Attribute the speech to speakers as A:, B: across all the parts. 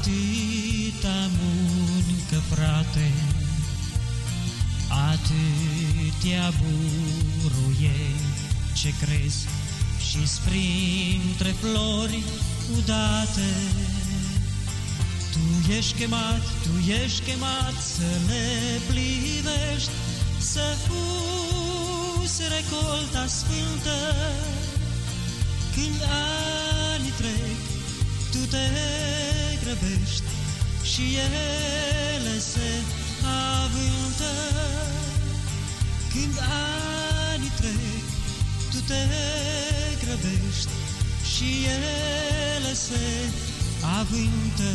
A: Atâta muncă, frate, atâtea buruie ce crezi și printre flori udate. Tu ești chemat, tu ești chemat să le plivești, să fuzi recolta sfântă. Când ani trec, tu te grăbești și ele se avântă. Când ani trec, tu te grăbești și ele se avântă.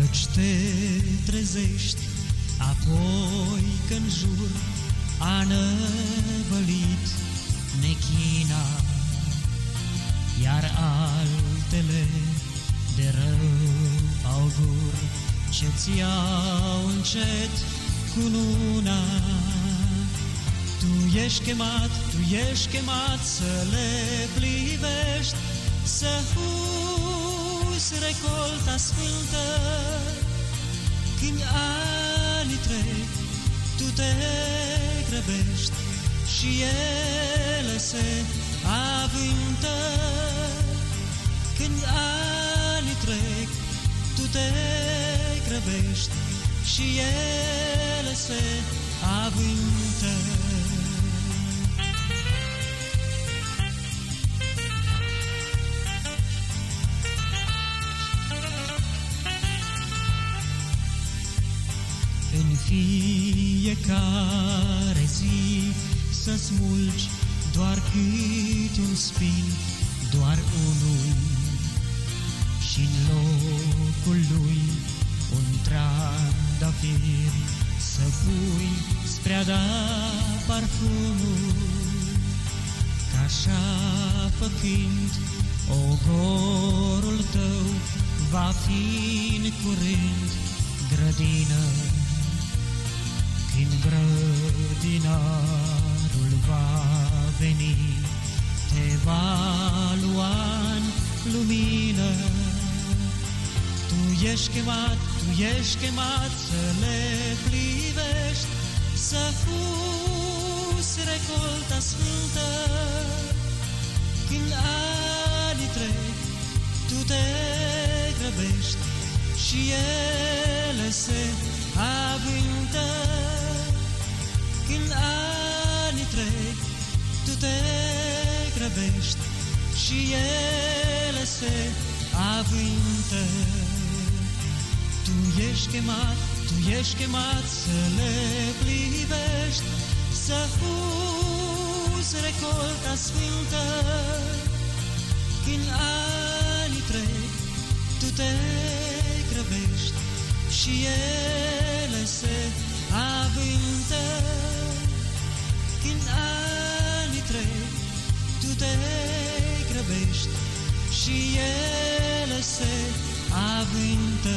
A: Căci te trezești apoi când jur a năvălit nechina, iar altele de rău augur ce-ți iau încet cu luna. Tu ești chemat, tu ești chemat să le plivești, să fuzi recolta sfântă. Când ani trec, tu te grăbești și ele se avântă. Când ani trec, tu te grăbești și ele se avântă. Fiecare zi să smulgi doar câte un spin, doar unul și în locul lui un trandafir să pui spre a da parfumul. Ca așa făcând, ogorul tău va fi în curând grădină. Când grădinarul va veni, te va lua în lumină. Tu ești chemat, tu ești chemat să le plivești, să fuzi recolta sfântă. Când ani trec, tu te grăbești și ele se avântă. Când ani trec, tu te grăbești și ele se avântă. Tu ești chemat, tu ești chemat să le plivești, să fuzi recolta sfântă. Când ani trec, tu te grăbești și ele se avântă. Când ani trec, tu te grăbești și ele se avântă.